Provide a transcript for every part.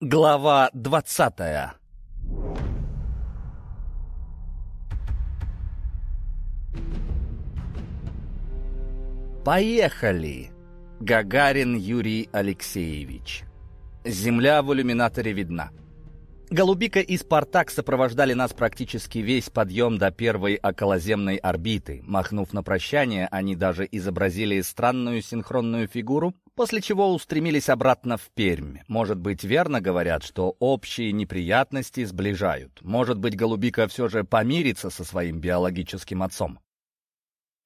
Глава двадцатая Поехали! Гагарин Юрий Алексеевич Земля в иллюминаторе видна. Голубика и Спартак сопровождали нас практически весь подъем до первой околоземной орбиты. Махнув на прощание, они даже изобразили странную синхронную фигуру, после чего устремились обратно в Пермь. Может быть, верно говорят, что общие неприятности сближают. Может быть, Голубика все же помирится со своим биологическим отцом.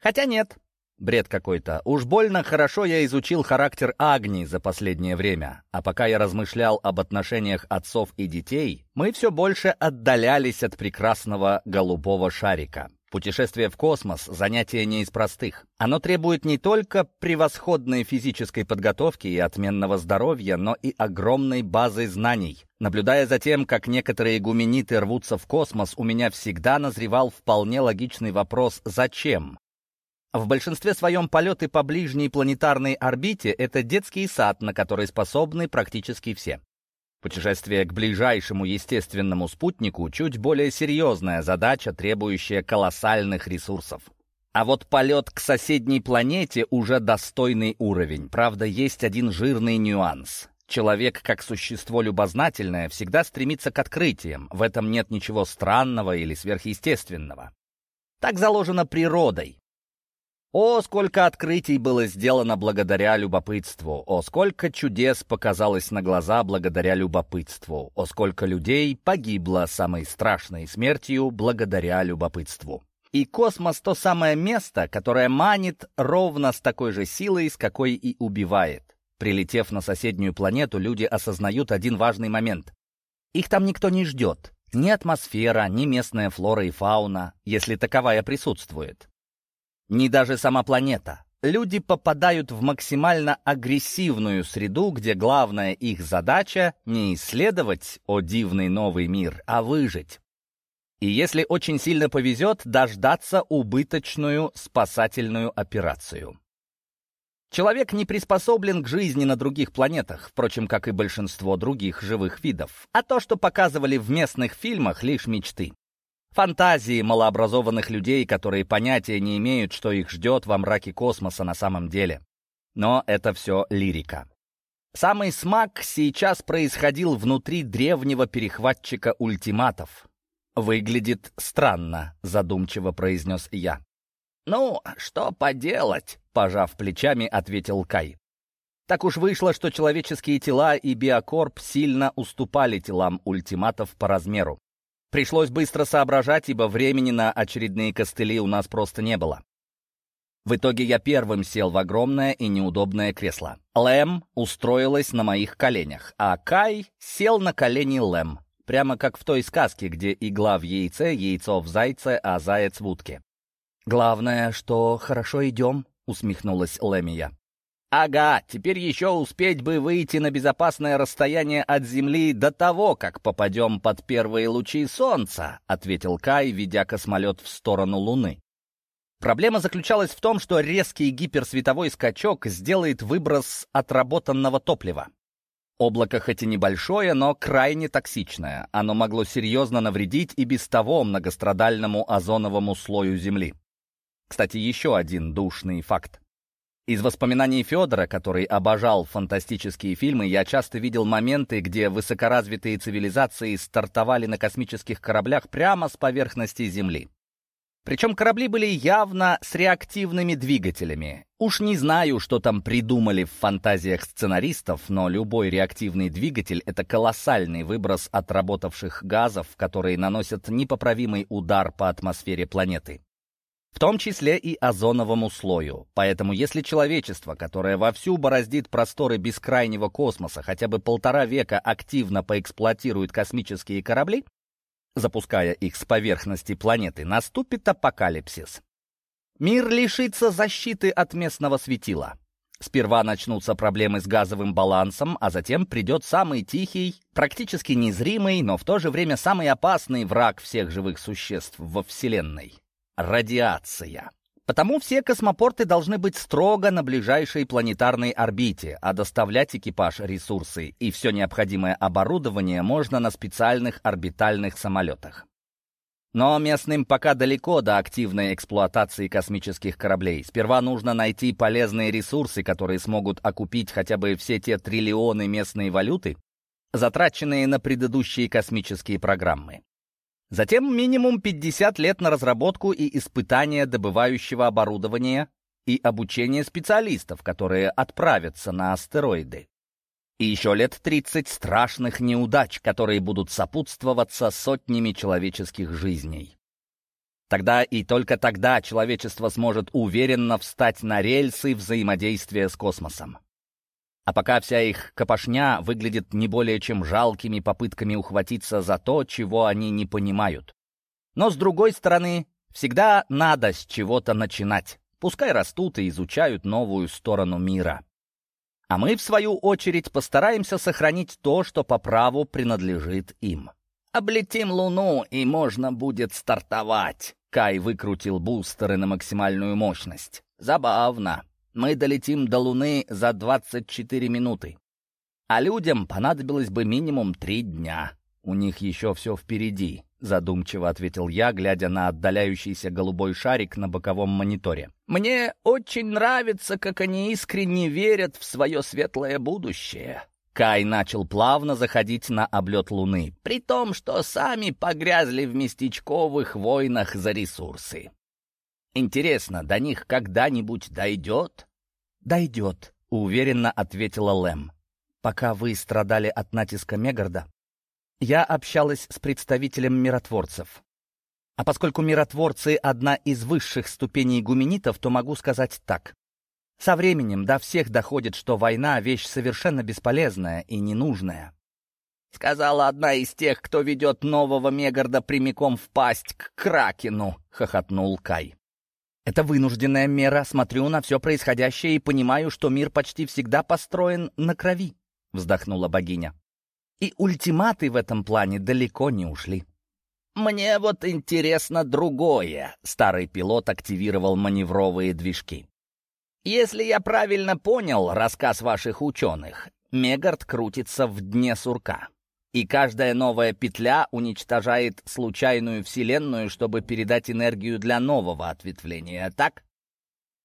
Хотя нет, Бред какой-то. Уж больно хорошо я изучил характер Агни за последнее время. А пока я размышлял об отношениях отцов и детей, мы все больше отдалялись от прекрасного голубого шарика. Путешествие в космос — занятие не из простых. Оно требует не только превосходной физической подготовки и отменного здоровья, но и огромной базы знаний. Наблюдая за тем, как некоторые гумениты рвутся в космос, у меня всегда назревал вполне логичный вопрос «Зачем?». В большинстве своем полеты по ближней планетарной орбите — это детский сад, на который способны практически все. Путешествие к ближайшему естественному спутнику — чуть более серьезная задача, требующая колоссальных ресурсов. А вот полет к соседней планете уже достойный уровень. Правда, есть один жирный нюанс. Человек, как существо любознательное, всегда стремится к открытиям. В этом нет ничего странного или сверхъестественного. Так заложено природой. О, сколько открытий было сделано благодаря любопытству! О, сколько чудес показалось на глаза благодаря любопытству! О, сколько людей погибло самой страшной смертью благодаря любопытству! И космос — то самое место, которое манит ровно с такой же силой, с какой и убивает. Прилетев на соседнюю планету, люди осознают один важный момент. Их там никто не ждет. Ни атмосфера, ни местная флора и фауна, если таковая присутствует ни даже сама планета. Люди попадают в максимально агрессивную среду, где главная их задача не исследовать, о дивный новый мир, а выжить. И если очень сильно повезет, дождаться убыточную спасательную операцию. Человек не приспособлен к жизни на других планетах, впрочем, как и большинство других живых видов. А то, что показывали в местных фильмах, лишь мечты. Фантазии малообразованных людей, которые понятия не имеют, что их ждет во мраке космоса на самом деле. Но это все лирика. Самый смак сейчас происходил внутри древнего перехватчика ультиматов. «Выглядит странно», — задумчиво произнес я. «Ну, что поделать?» — пожав плечами, ответил Кай. Так уж вышло, что человеческие тела и биокорп сильно уступали телам ультиматов по размеру. Пришлось быстро соображать, ибо времени на очередные костыли у нас просто не было. В итоге я первым сел в огромное и неудобное кресло. Лэм устроилась на моих коленях, а Кай сел на колени Лэм, прямо как в той сказке, где игла в яйце, яйцо в зайце, а заяц в утке. «Главное, что хорошо идем», — усмехнулась Лэмия. «Ага, теперь еще успеть бы выйти на безопасное расстояние от Земли до того, как попадем под первые лучи Солнца», — ответил Кай, ведя космолет в сторону Луны. Проблема заключалась в том, что резкий гиперсветовой скачок сделает выброс отработанного топлива. Облако хоть и небольшое, но крайне токсичное. Оно могло серьезно навредить и без того многострадальному озоновому слою Земли. Кстати, еще один душный факт. Из воспоминаний Федора, который обожал фантастические фильмы, я часто видел моменты, где высокоразвитые цивилизации стартовали на космических кораблях прямо с поверхности Земли. Причем корабли были явно с реактивными двигателями. Уж не знаю, что там придумали в фантазиях сценаристов, но любой реактивный двигатель — это колоссальный выброс отработавших газов, которые наносят непоправимый удар по атмосфере планеты в том числе и озоновому слою. Поэтому если человечество, которое вовсю бороздит просторы бескрайнего космоса, хотя бы полтора века активно поэксплуатирует космические корабли, запуская их с поверхности планеты, наступит апокалипсис. Мир лишится защиты от местного светила. Сперва начнутся проблемы с газовым балансом, а затем придет самый тихий, практически незримый, но в то же время самый опасный враг всех живых существ во Вселенной радиация. Потому все космопорты должны быть строго на ближайшей планетарной орбите, а доставлять экипаж, ресурсы и все необходимое оборудование можно на специальных орбитальных самолетах. Но местным пока далеко до активной эксплуатации космических кораблей. Сперва нужно найти полезные ресурсы, которые смогут окупить хотя бы все те триллионы местной валюты, затраченные на предыдущие космические программы. Затем минимум 50 лет на разработку и испытание добывающего оборудования и обучение специалистов, которые отправятся на астероиды. И еще лет 30 страшных неудач, которые будут сопутствоваться сотнями человеческих жизней. Тогда и только тогда человечество сможет уверенно встать на рельсы взаимодействия с космосом. А пока вся их копошня выглядит не более чем жалкими попытками ухватиться за то, чего они не понимают. Но, с другой стороны, всегда надо с чего-то начинать. Пускай растут и изучают новую сторону мира. А мы, в свою очередь, постараемся сохранить то, что по праву принадлежит им. «Облетим Луну, и можно будет стартовать!» Кай выкрутил бустеры на максимальную мощность. «Забавно!» Мы долетим до Луны за 24 минуты. А людям понадобилось бы минимум три дня. У них еще все впереди, задумчиво ответил я, глядя на отдаляющийся голубой шарик на боковом мониторе. Мне очень нравится, как они искренне верят в свое светлое будущее. Кай начал плавно заходить на облет Луны, при том, что сами погрязли в местечковых войнах за ресурсы. Интересно, до них когда-нибудь дойдет? «Дойдет», — уверенно ответила Лэм. «Пока вы страдали от натиска Мегарда, я общалась с представителем миротворцев. А поскольку миротворцы — одна из высших ступеней гуменитов, то могу сказать так. Со временем до всех доходит, что война — вещь совершенно бесполезная и ненужная. «Сказала одна из тех, кто ведет нового Мегарда прямиком в пасть к Кракену», — хохотнул Кай. Это вынужденная мера. Смотрю на все происходящее и понимаю, что мир почти всегда построен на крови», — вздохнула богиня. «И ультиматы в этом плане далеко не ушли». «Мне вот интересно другое», — старый пилот активировал маневровые движки. «Если я правильно понял рассказ ваших ученых, Мегард крутится в дне сурка и каждая новая петля уничтожает случайную вселенную, чтобы передать энергию для нового ответвления, так?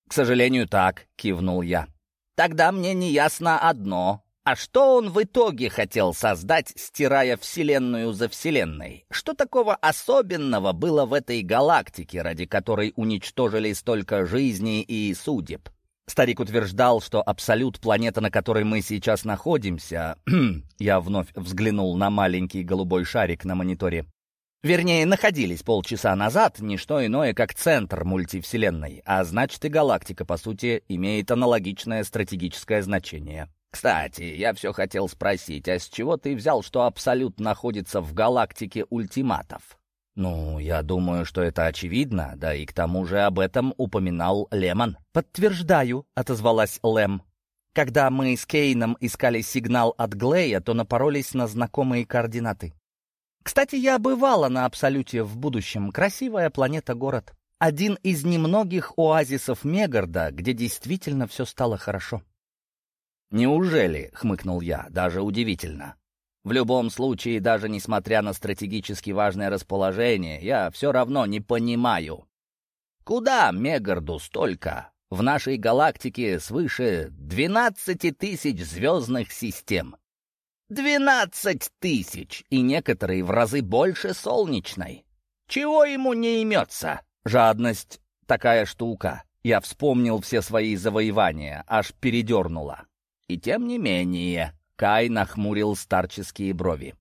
«К сожалению, так», — кивнул я. «Тогда мне не ясно одно. А что он в итоге хотел создать, стирая вселенную за вселенной? Что такого особенного было в этой галактике, ради которой уничтожили столько жизней и судеб?» Старик утверждал, что абсолют планета, на которой мы сейчас находимся... Я вновь взглянул на маленький голубой шарик на мониторе. Вернее, находились полчаса назад, не что иное, как центр мультивселенной, а значит и галактика, по сути, имеет аналогичное стратегическое значение. Кстати, я все хотел спросить, а с чего ты взял, что Абсолют находится в галактике ультиматов? «Ну, я думаю, что это очевидно, да и к тому же об этом упоминал Лемон». «Подтверждаю», — отозвалась Лем. «Когда мы с Кейном искали сигнал от Глея, то напоролись на знакомые координаты. Кстати, я бывала на Абсолюте в будущем. Красивая планета-город. Один из немногих оазисов Мегарда, где действительно все стало хорошо». «Неужели?» — хмыкнул я. «Даже удивительно». В любом случае, даже несмотря на стратегически важное расположение, я все равно не понимаю. Куда Мегарду столько? В нашей галактике свыше 12 тысяч звездных систем. 12 тысяч! И некоторые в разы больше солнечной. Чего ему не имется? Жадность — такая штука. Я вспомнил все свои завоевания, аж передернула. И тем не менее... Кай нахмурил старческие брови.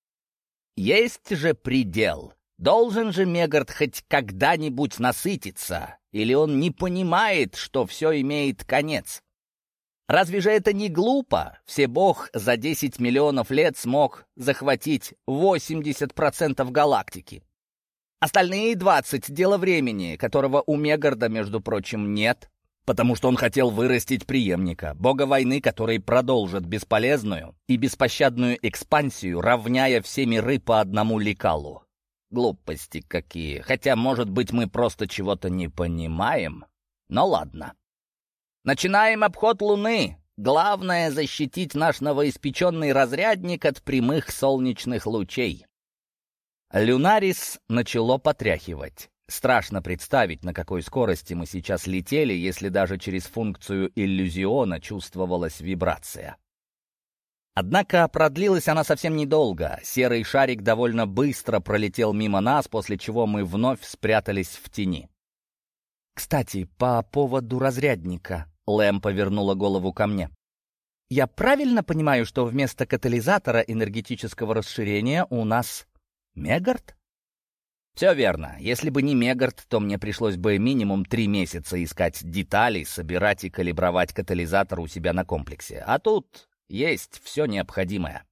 «Есть же предел. Должен же Мегард хоть когда-нибудь насытиться, или он не понимает, что все имеет конец? Разве же это не глупо? Всебог за 10 миллионов лет смог захватить 80% галактики. Остальные 20 — дело времени, которого у Мегарда, между прочим, нет потому что он хотел вырастить преемника, бога войны, который продолжит бесполезную и беспощадную экспансию, равняя все миры по одному лекалу. Глупости какие. Хотя, может быть, мы просто чего-то не понимаем. Но ладно. Начинаем обход Луны. Главное — защитить наш новоиспеченный разрядник от прямых солнечных лучей. Люнарис начало потряхивать. Страшно представить, на какой скорости мы сейчас летели, если даже через функцию иллюзиона чувствовалась вибрация. Однако продлилась она совсем недолго. Серый шарик довольно быстро пролетел мимо нас, после чего мы вновь спрятались в тени. «Кстати, по поводу разрядника», — Лэм повернула голову ко мне. «Я правильно понимаю, что вместо катализатора энергетического расширения у нас Мегард?» «Все верно. Если бы не Мегард, то мне пришлось бы минимум три месяца искать детали, собирать и калибровать катализатор у себя на комплексе. А тут есть все необходимое.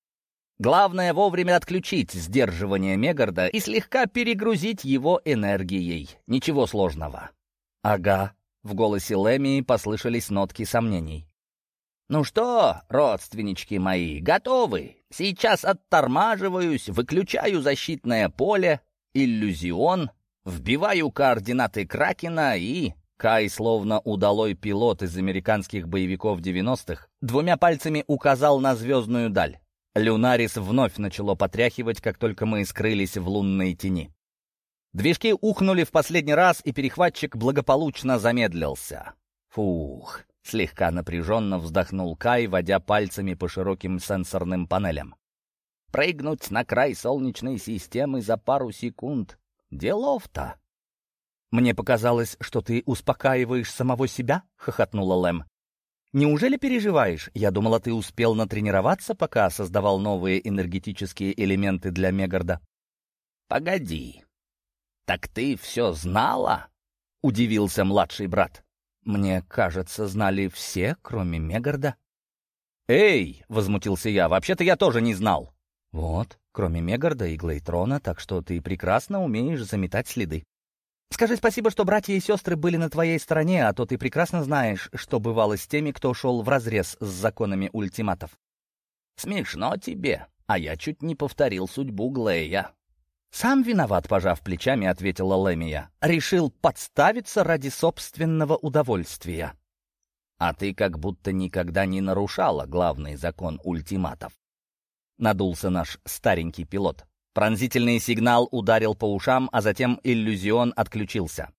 Главное вовремя отключить сдерживание Мегарда и слегка перегрузить его энергией. Ничего сложного. «Ага», — в голосе Лэмии послышались нотки сомнений. «Ну что, родственнички мои, готовы? Сейчас оттормаживаюсь, выключаю защитное поле, иллюзион, вбиваю координаты Кракена и...» Кай, словно удалой пилот из американских боевиков 90-х, двумя пальцами указал на звездную даль. Люнарис вновь начало потряхивать, как только мы скрылись в лунной тени. Движки ухнули в последний раз, и перехватчик благополучно замедлился. Фух, слегка напряженно вздохнул Кай, водя пальцами по широким сенсорным панелям. Прыгнуть на край солнечной системы за пару секунд. Делов-то. «Мне показалось, что ты успокаиваешь самого себя?» — хохотнула Лэм. «Неужели переживаешь? Я думала, ты успел натренироваться, пока создавал новые энергетические элементы для Мегарда». «Погоди. Так ты все знала?» — удивился младший брат. «Мне кажется, знали все, кроме Мегарда». «Эй!» — возмутился я. «Вообще-то я тоже не знал». «Вот, кроме Мегарда и Глейтрона, так что ты прекрасно умеешь заметать следы. Скажи спасибо, что братья и сестры были на твоей стороне, а то ты прекрасно знаешь, что бывало с теми, кто шел вразрез с законами ультиматов. Смешно тебе, а я чуть не повторил судьбу Глея. «Сам виноват», — пожав плечами, ответила Лемия. «Решил подставиться ради собственного удовольствия». «А ты как будто никогда не нарушала главный закон ультиматов», — надулся наш старенький пилот. Пронзительный сигнал ударил по ушам, а затем иллюзион отключился.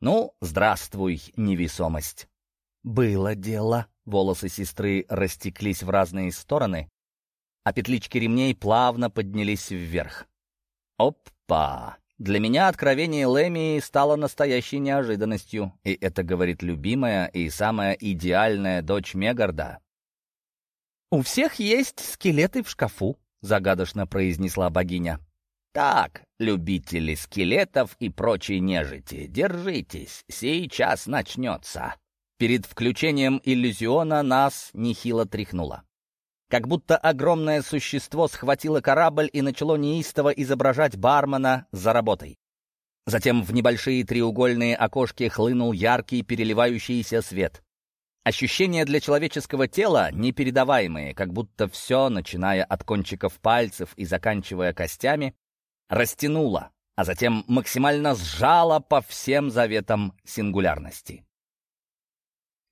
«Ну, здравствуй, невесомость!» «Было дело!» Волосы сестры растеклись в разные стороны, а петлички ремней плавно поднялись вверх. «Опа!» Для меня откровение Лэмии стало настоящей неожиданностью, и это говорит любимая и самая идеальная дочь Мегарда. «У всех есть скелеты в шкафу», — загадочно произнесла богиня. «Так, любители скелетов и прочей нежити, держитесь, сейчас начнется». Перед включением иллюзиона нас нехило тряхнуло. Как будто огромное существо схватило корабль и начало неистово изображать бармена за работой. Затем в небольшие треугольные окошки хлынул яркий переливающийся свет. Ощущения для человеческого тела непередаваемые, как будто все, начиная от кончиков пальцев и заканчивая костями, растянуло, а затем максимально сжало по всем заветам сингулярности.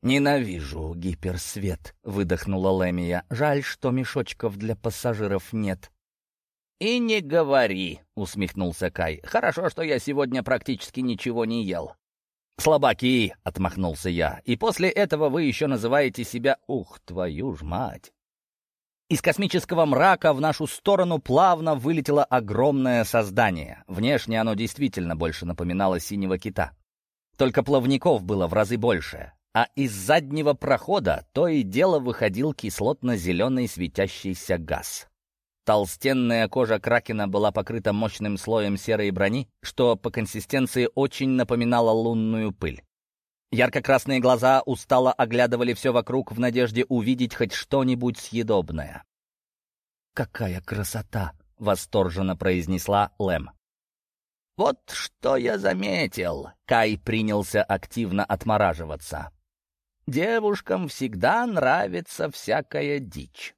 «Ненавижу гиперсвет», — выдохнула Лемия. «Жаль, что мешочков для пассажиров нет». «И не говори», — усмехнулся Кай. «Хорошо, что я сегодня практически ничего не ел. «Слабаки!» — отмахнулся я. «И после этого вы еще называете себя... Ух, твою ж мать!» Из космического мрака в нашу сторону плавно вылетело огромное создание. Внешне оно действительно больше напоминало синего кита. Только плавников было в разы больше. А из заднего прохода то и дело выходил кислотно-зеленый светящийся газ. Толстенная кожа кракена была покрыта мощным слоем серой брони, что по консистенции очень напоминало лунную пыль. Ярко-красные глаза устало оглядывали все вокруг в надежде увидеть хоть что-нибудь съедобное. «Какая красота!» — восторженно произнесла Лэм. «Вот что я заметил!» — Кай принялся активно отмораживаться. «Девушкам всегда нравится всякая дичь.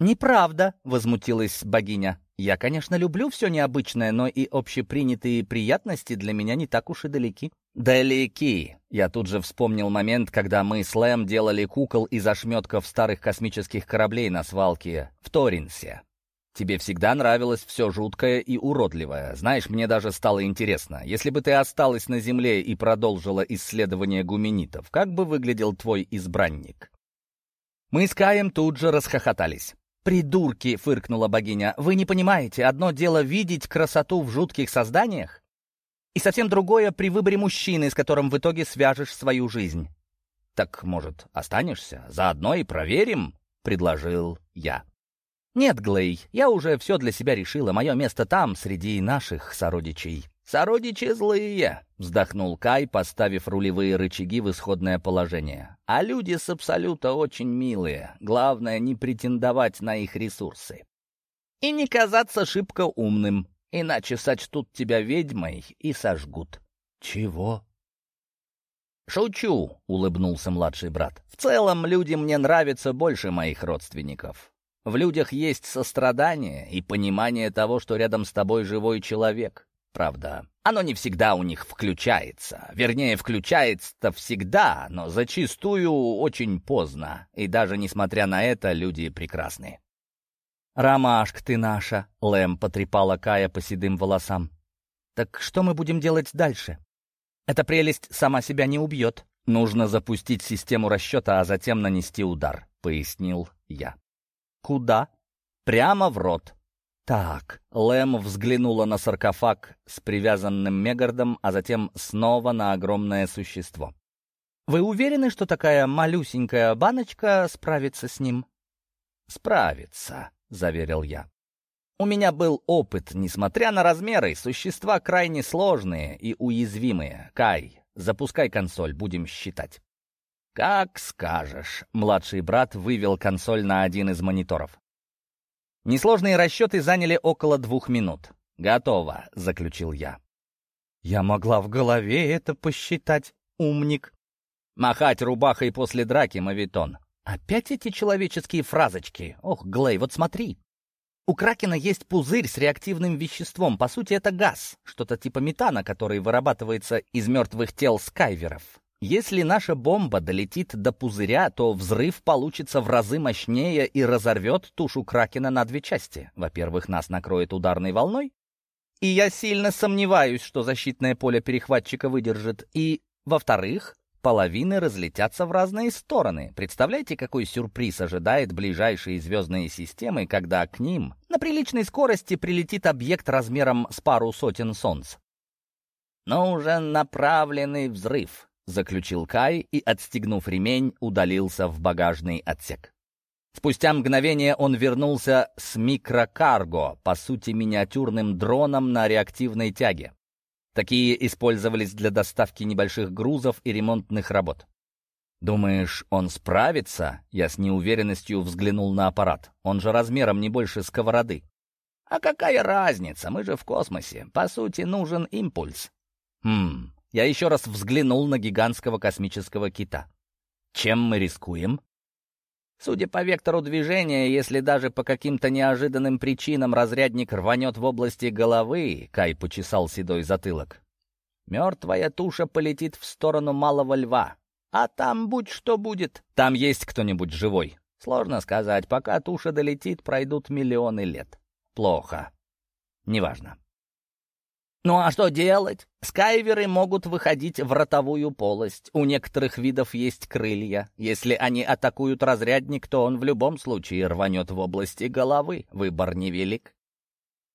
«Неправда», — возмутилась богиня. «Я, конечно, люблю все необычное, но и общепринятые приятности для меня не так уж и далеки. Далеки. Я тут же вспомнил момент, когда мы с Лэм делали кукол из ошметков старых космических кораблей на свалке в Торинсе. Тебе всегда нравилось все жуткое и уродливое. Знаешь, мне даже стало интересно, если бы ты осталась на Земле и продолжила исследование гуменитов, как бы выглядел твой избранник? Мы с Каем тут же расхохотались. «Придурки!» — фыркнула богиня. «Вы не понимаете, одно дело видеть красоту в жутких созданиях, и совсем другое при выборе мужчины, с которым в итоге свяжешь свою жизнь. «Так, может, останешься? Заодно и проверим?» — предложил я. «Нет, Глей, я уже все для себя решила. Мое место там, среди наших сородичей». «Сородичи злые», — вздохнул Кай, поставив рулевые рычаги в исходное положение. «А люди с Абсолюта очень милые. Главное, не претендовать на их ресурсы. И не казаться шибко умным иначе сочтут тебя ведьмой и сожгут». «Чего?» «Шучу», — улыбнулся младший брат. «В целом, люди мне нравятся больше моих родственников. В людях есть сострадание и понимание того, что рядом с тобой живой человек. Правда, оно не всегда у них включается. Вернее, включается-то всегда, но зачастую очень поздно. И даже несмотря на это, люди прекрасны. «Ромашка ты наша!» — Лэм потрепала Кая по седым волосам. «Так что мы будем делать дальше? Эта прелесть сама себя не убьет. Нужно запустить систему расчета, а затем нанести удар», — пояснил я. «Куда?» «Прямо в рот». «Так», — Лэм взглянула на саркофаг с привязанным Мегардом, а затем снова на огромное существо. «Вы уверены, что такая малюсенькая баночка справится с ним?» «Справится», заверил я. У меня был опыт, несмотря на размеры, существа крайне сложные и уязвимые. Кай, запускай консоль, будем считать. «Как скажешь», — младший брат вывел консоль на один из мониторов. Несложные расчеты заняли около двух минут. «Готово», — заключил я. «Я могла в голове это посчитать, умник». «Махать рубахой после драки, мавитон. Опять эти человеческие фразочки. Ох, Глей, вот смотри. У Кракена есть пузырь с реактивным веществом. По сути, это газ, что-то типа метана, который вырабатывается из мертвых тел скайверов. Если наша бомба долетит до пузыря, то взрыв получится в разы мощнее и разорвет тушу Кракена на две части. Во-первых, нас накроет ударной волной, и я сильно сомневаюсь, что защитное поле перехватчика выдержит. И, во-вторых, половины разлетятся в разные стороны. Представляете, какой сюрприз ожидает ближайшие звездные системы, когда к ним на приличной скорости прилетит объект размером с пару сотен солнц? Но уже направленный взрыв, заключил Кай и, отстегнув ремень, удалился в багажный отсек. Спустя мгновение он вернулся с микрокарго, по сути миниатюрным дроном на реактивной тяге. Такие использовались для доставки небольших грузов и ремонтных работ. «Думаешь, он справится?» Я с неуверенностью взглянул на аппарат. «Он же размером не больше сковороды». «А какая разница? Мы же в космосе. По сути, нужен импульс». «Хм...» Я еще раз взглянул на гигантского космического кита. «Чем мы рискуем?» Судя по вектору движения, если даже по каким-то неожиданным причинам разрядник рванет в области головы, Кай почесал седой затылок, мертвая туша полетит в сторону малого льва. А там будь что будет. Там есть кто-нибудь живой? Сложно сказать. Пока туша долетит, пройдут миллионы лет. Плохо. Неважно. Ну а что делать? Скайверы могут выходить в ротовую полость. У некоторых видов есть крылья. Если они атакуют разрядник, то он в любом случае рванет в области головы. Выбор невелик.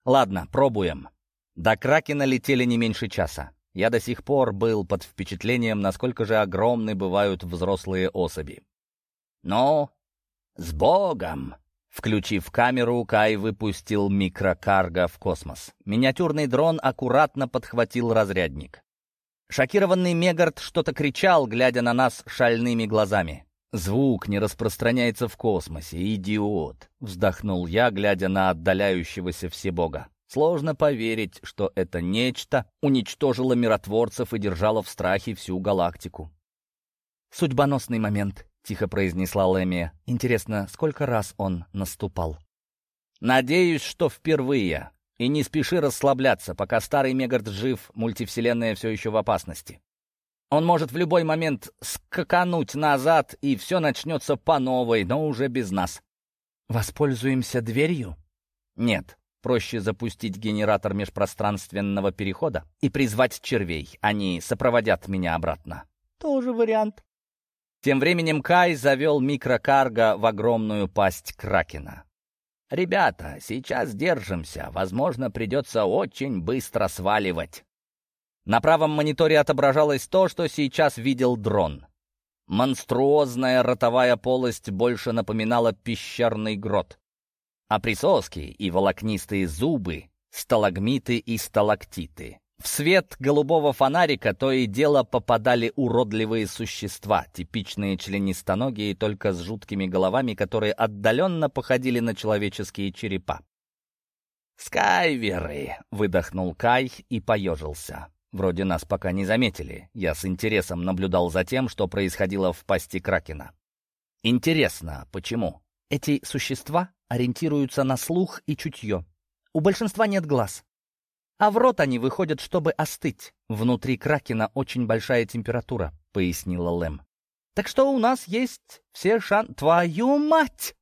Ладно, пробуем. До Кракена летели не меньше часа. Я до сих пор был под впечатлением, насколько же огромны бывают взрослые особи. Но с Богом! Включив камеру, Кай выпустил микрокарго в космос. Миниатюрный дрон аккуратно подхватил разрядник. Шокированный Мегард что-то кричал, глядя на нас шальными глазами. «Звук не распространяется в космосе, идиот!» — вздохнул я, глядя на отдаляющегося всебога. Сложно поверить, что это нечто уничтожило миротворцев и держало в страхе всю галактику. Судьбоносный момент. — тихо произнесла Лэмия. «Интересно, сколько раз он наступал?» «Надеюсь, что впервые. И не спеши расслабляться, пока старый Мегард жив, мультивселенная все еще в опасности. Он может в любой момент скакануть назад, и все начнется по новой, но уже без нас. Воспользуемся дверью? Нет. Проще запустить генератор межпространственного перехода и призвать червей. Они сопроводят меня обратно. Тоже вариант. Тем временем Кай завел микрокарго в огромную пасть Кракена. «Ребята, сейчас держимся. Возможно, придется очень быстро сваливать». На правом мониторе отображалось то, что сейчас видел дрон. Монструозная ротовая полость больше напоминала пещерный грот. А присоски и волокнистые зубы, сталагмиты и сталактиты. В свет голубого фонарика то и дело попадали уродливые существа, типичные членистоногие, только с жуткими головами, которые отдаленно походили на человеческие черепа. «Скайверы!» — выдохнул Кай и поежился. Вроде нас пока не заметили. Я с интересом наблюдал за тем, что происходило в пасти Кракена. Интересно, почему? Эти существа ориентируются на слух и чутье. У большинства нет глаз. А в рот они выходят, чтобы остыть. Внутри Кракена очень большая температура, пояснила Лэм. Так что у нас есть все шан... Твою мать!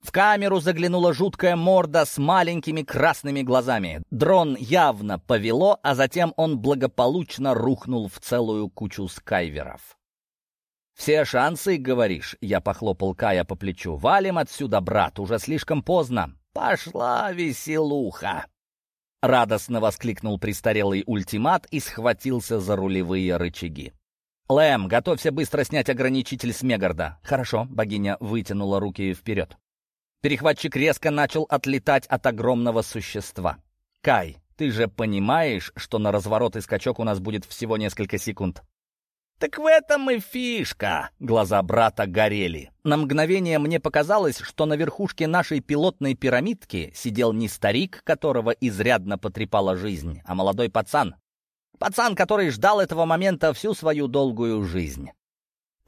В камеру заглянула жуткая морда с маленькими красными глазами. Дрон явно повело, а затем он благополучно рухнул в целую кучу скайверов. «Все шансы, говоришь?» — я похлопал Кая по плечу. «Валим отсюда, брат, уже слишком поздно». «Пошла веселуха!» Радостно воскликнул престарелый ультимат и схватился за рулевые рычаги. «Лэм, готовься быстро снять ограничитель с Мегарда». «Хорошо», — богиня вытянула руки вперед. Перехватчик резко начал отлетать от огромного существа. «Кай, ты же понимаешь, что на разворот и скачок у нас будет всего несколько секунд?» «Так в этом и фишка!» Глаза брата горели. На мгновение мне показалось, что на верхушке нашей пилотной пирамидки сидел не старик, которого изрядно потрепала жизнь, а молодой пацан. Пацан, который ждал этого момента всю свою долгую жизнь.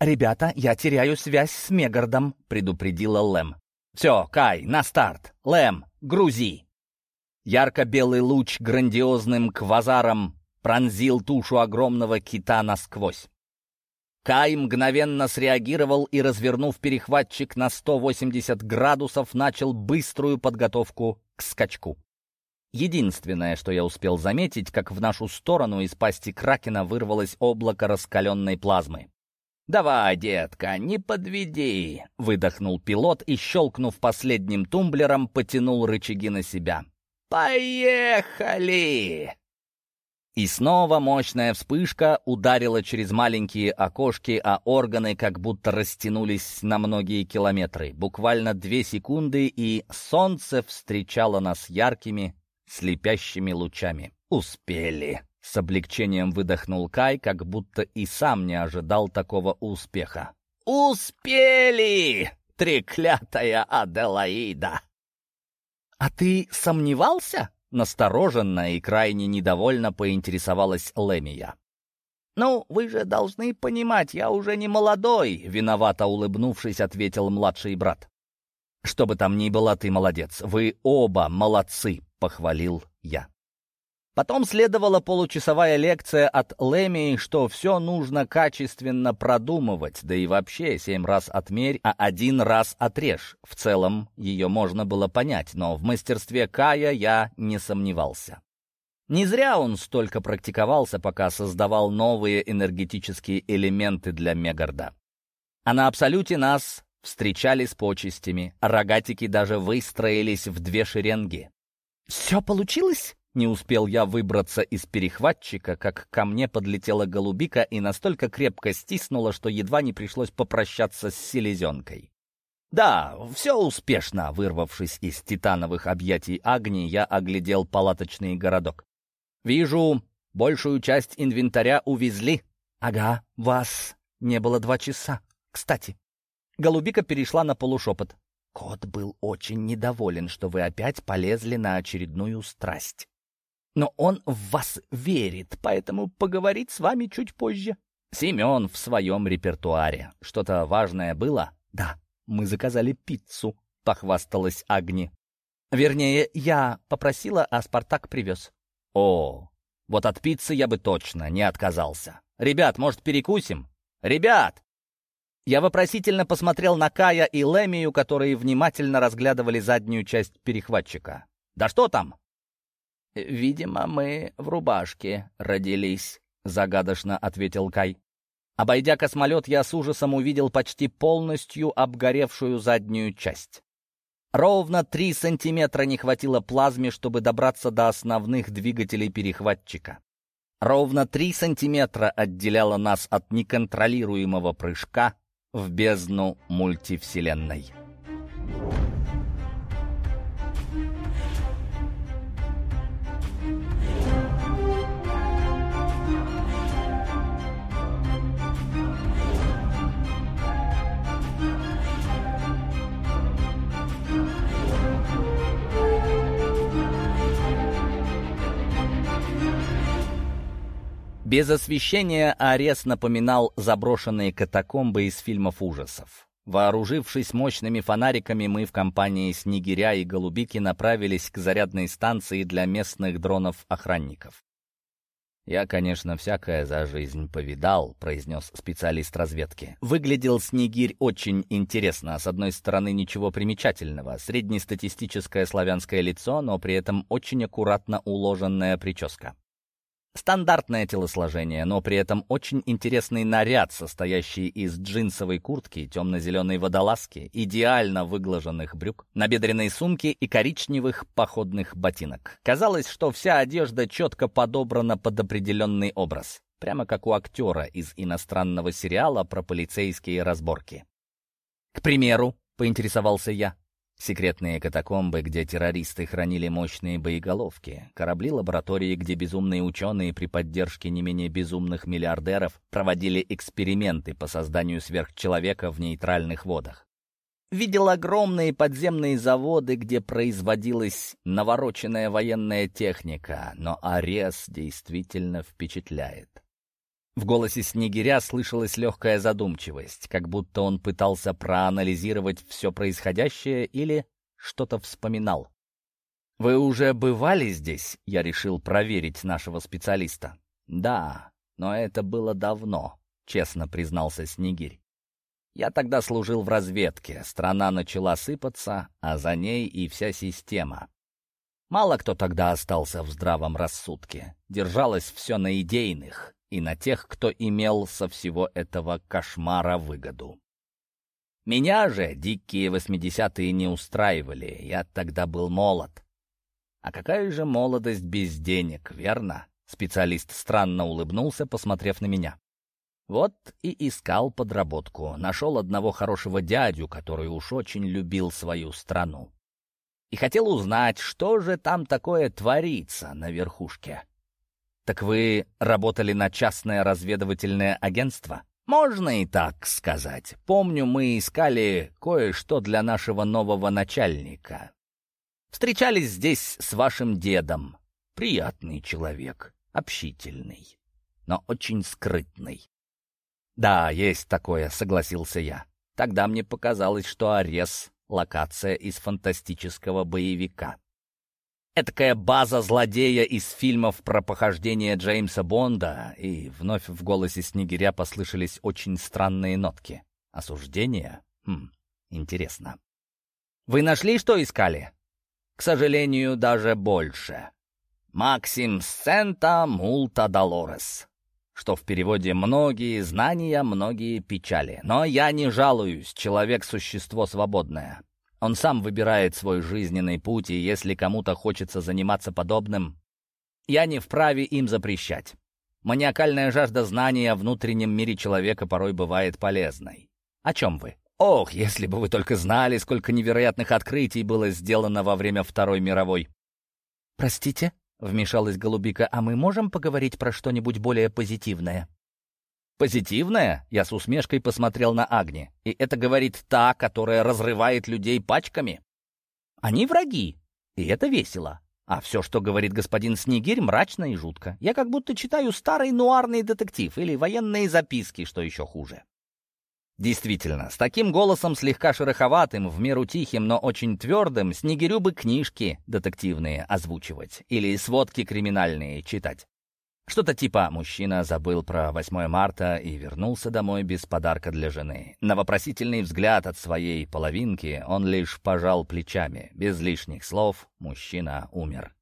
«Ребята, я теряю связь с Мегардом», — предупредила Лэм. «Все, Кай, на старт! Лэм, грузи!» Ярко-белый луч грандиозным квазаром пронзил тушу огромного кита насквозь. Кай мгновенно среагировал и, развернув перехватчик на 180 градусов, начал быструю подготовку к скачку. Единственное, что я успел заметить, как в нашу сторону из пасти Кракена вырвалось облако раскаленной плазмы. «Давай, детка, не подведи!» — выдохнул пилот и, щелкнув последним тумблером, потянул рычаги на себя. «Поехали!» И снова мощная вспышка ударила через маленькие окошки, а органы как будто растянулись на многие километры. Буквально две секунды, и солнце встречало нас яркими, слепящими лучами. «Успели!» — с облегчением выдохнул Кай, как будто и сам не ожидал такого успеха. «Успели! Треклятая Аделаида!» «А ты сомневался?» Настороженно и крайне недовольно поинтересовалась Лемия. «Ну, вы же должны понимать, я уже не молодой», — виновато улыбнувшись, ответил младший брат. «Что бы там ни было, ты молодец. Вы оба молодцы», — похвалил я. Потом следовала получасовая лекция от Леми, что все нужно качественно продумывать, да и вообще семь раз отмерь, а один раз отрежь. В целом ее можно было понять, но в мастерстве Кая я не сомневался. Не зря он столько практиковался, пока создавал новые энергетические элементы для Мегарда. А на Абсолюте нас встречали с почестями, рогатики даже выстроились в две шеренги. «Все получилось?» Не успел я выбраться из перехватчика, как ко мне подлетела голубика и настолько крепко стиснула, что едва не пришлось попрощаться с селезенкой. Да, все успешно. Вырвавшись из титановых объятий Агни, я оглядел палаточный городок. Вижу, большую часть инвентаря увезли. Ага, вас не было два часа. Кстати, голубика перешла на полушепот. Кот был очень недоволен, что вы опять полезли на очередную страсть. Но он в вас верит, поэтому поговорит с вами чуть позже. Семен в своем репертуаре. Что-то важное было? Да, мы заказали пиццу, похвасталась Агни. Вернее, я попросила, а Спартак привез. О, вот от пиццы я бы точно не отказался. «Ребят, может, перекусим?» «Ребят!» Я вопросительно посмотрел на Кая и Лемию, которые внимательно разглядывали заднюю часть перехватчика. «Да что там?» «Видимо, мы в рубашке родились», — загадочно ответил Кай. Обойдя космолет, я с ужасом увидел почти полностью обгоревшую заднюю часть. Ровно три сантиметра не хватило плазме, чтобы добраться до основных двигателей перехватчика. Ровно три сантиметра отделяло нас от неконтролируемого прыжка в бездну мультивселенной. Без освещения Арес напоминал заброшенные катакомбы из фильмов ужасов. Вооружившись мощными фонариками, мы в компании Снегиря и Голубики направились к зарядной станции для местных дронов-охранников. «Я, конечно, всякое за жизнь повидал», — произнес специалист разведки. Выглядел Снегирь очень интересно. С одной стороны, ничего примечательного. Среднестатистическое славянское лицо, но при этом очень аккуратно уложенная прическа. Стандартное телосложение, но при этом очень интересный наряд, состоящий из джинсовой куртки, темно-зеленой водолазки, идеально выглаженных брюк, набедренной сумки и коричневых походных ботинок. Казалось, что вся одежда четко подобрана под определенный образ, прямо как у актера из иностранного сериала про полицейские разборки. «К примеру», — поинтересовался я, Секретные катакомбы, где террористы хранили мощные боеголовки, корабли-лаборатории, где безумные ученые при поддержке не менее безумных миллиардеров проводили эксперименты по созданию сверхчеловека в нейтральных водах. Видел огромные подземные заводы, где производилась навороченная военная техника, но Арес действительно впечатляет. В голосе Снегиря слышалась легкая задумчивость, как будто он пытался проанализировать все происходящее или что-то вспоминал. «Вы уже бывали здесь?» — я решил проверить нашего специалиста. «Да, но это было давно», — честно признался Снегирь. «Я тогда служил в разведке, страна начала сыпаться, а за ней и вся система. Мало кто тогда остался в здравом рассудке. Держалось все на идейных, и на тех, кто имел со всего этого кошмара выгоду. Меня же дикие восьмидесятые не устраивали, я тогда был молод. А какая же молодость без денег, верно? Специалист странно улыбнулся, посмотрев на меня. Вот и искал подработку. Нашел одного хорошего дядю, который уж очень любил свою страну. И хотел узнать, что же там такое творится на верхушке. «Так вы работали на частное разведывательное агентство?» «Можно и так сказать. Помню, мы искали кое-что для нашего нового начальника. Встречались здесь с вашим дедом. Приятный человек, общительный, но очень скрытный». «Да, есть такое», — согласился я. Тогда мне показалось, что Арес — локация из фантастического боевика. Этакая база злодея из фильмов про похождение Джеймса Бонда, и вновь в голосе Снегиря послышались очень странные нотки. Осуждение? Хм, интересно. Вы нашли, что искали? К сожалению, даже больше. Максим Сента Мулта Долорес. Что в переводе «многие знания, многие печали». Но я не жалуюсь, человек — существо свободное. Он сам выбирает свой жизненный путь, и если кому-то хочется заниматься подобным, я не вправе им запрещать. Маниакальная жажда знания о внутреннем мире человека порой бывает полезной. О чем вы? Ох, если бы вы только знали, сколько невероятных открытий было сделано во время Второй мировой. «Простите?» — вмешалась Голубика, «а мы можем поговорить про что-нибудь более позитивное?» Позитивная? Я с усмешкой посмотрел на Агни. И это говорит та, которая разрывает людей пачками? Они враги, и это весело. А все, что говорит господин Снегирь, мрачно и жутко. Я как будто читаю старый нуарный детектив или военные записки, что еще хуже. Действительно, с таким голосом слегка шероховатым, в меру тихим, но очень твердым, Снегирю бы книжки детективные озвучивать или сводки криминальные читать. Что-то типа «мужчина забыл про 8 марта и вернулся домой без подарка для жены». На вопросительный взгляд от своей половинки он лишь пожал плечами. Без лишних слов мужчина умер.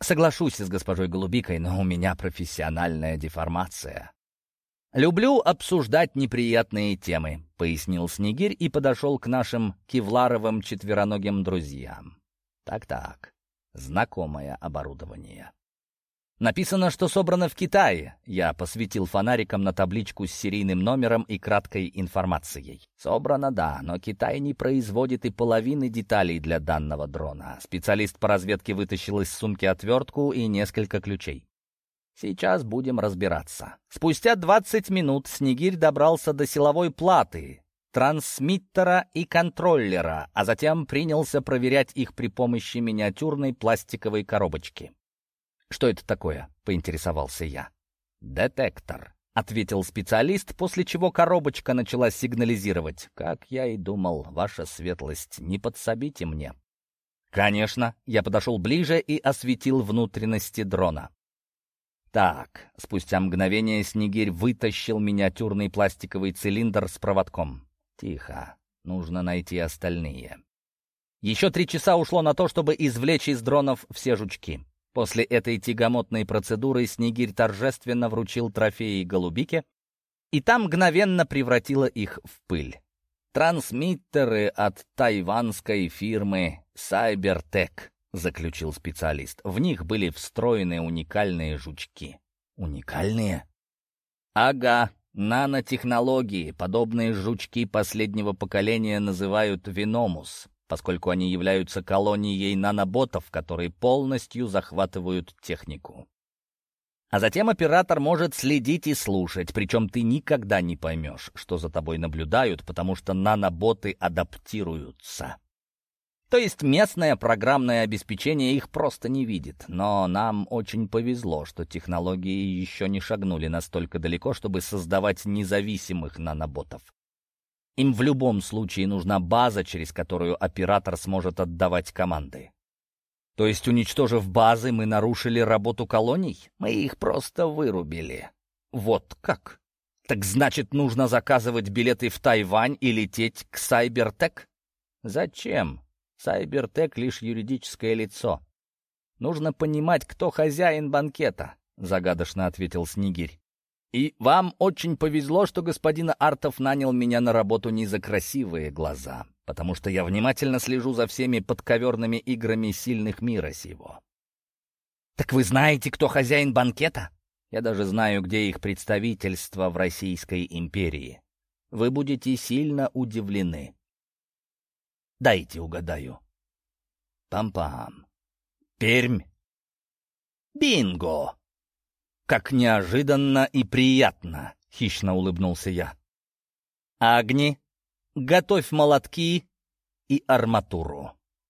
Соглашусь с госпожой Голубикой, но у меня профессиональная деформация. «Люблю обсуждать неприятные темы», — пояснил Снегирь и подошел к нашим кевларовым четвероногим друзьям. «Так-так, знакомое оборудование». Написано, что собрано в Китае. Я посветил фонариком на табличку с серийным номером и краткой информацией. Собрано, да, но Китай не производит и половины деталей для данного дрона. Специалист по разведке вытащил из сумки отвертку и несколько ключей. Сейчас будем разбираться. Спустя 20 минут Снегирь добрался до силовой платы, трансмиттера и контроллера, а затем принялся проверять их при помощи миниатюрной пластиковой коробочки. «Что это такое?» — поинтересовался я. «Детектор», — ответил специалист, после чего коробочка начала сигнализировать. «Как я и думал, ваша светлость, не подсобите мне». «Конечно». Я подошел ближе и осветил внутренности дрона. Так, спустя мгновение Снегирь вытащил миниатюрный пластиковый цилиндр с проводком. Тихо, нужно найти остальные. Еще три часа ушло на то, чтобы извлечь из дронов все жучки. После этой тягомотной процедуры Снегирь торжественно вручил трофеи голубике, и там мгновенно превратила их в пыль. Трансмиттеры от тайванской фирмы Cybertech, заключил специалист. В них были встроены уникальные жучки. Уникальные? Ага, нанотехнологии. Подобные жучки последнего поколения называют Виномус поскольку они являются колонией наноботов, которые полностью захватывают технику. А затем оператор может следить и слушать, причем ты никогда не поймешь, что за тобой наблюдают, потому что наноботы адаптируются. То есть местное программное обеспечение их просто не видит. Но нам очень повезло, что технологии еще не шагнули настолько далеко, чтобы создавать независимых наноботов. Им в любом случае нужна база, через которую оператор сможет отдавать команды. То есть, уничтожив базы, мы нарушили работу колоний? Мы их просто вырубили. Вот как? Так значит, нужно заказывать билеты в Тайвань и лететь к Сайбертек? Зачем? Сайбертек — лишь юридическое лицо. Нужно понимать, кто хозяин банкета, — загадочно ответил Снегирь. И вам очень повезло, что господин Артов нанял меня на работу не за красивые глаза, потому что я внимательно слежу за всеми подковерными играми сильных мира сего. Так вы знаете, кто хозяин банкета? Я даже знаю, где их представительство в Российской империи. Вы будете сильно удивлены. Дайте угадаю. Пам-пам. Пермь. Бинго! «Как неожиданно и приятно!» — хищно улыбнулся я. «Агни, готовь молотки и арматуру».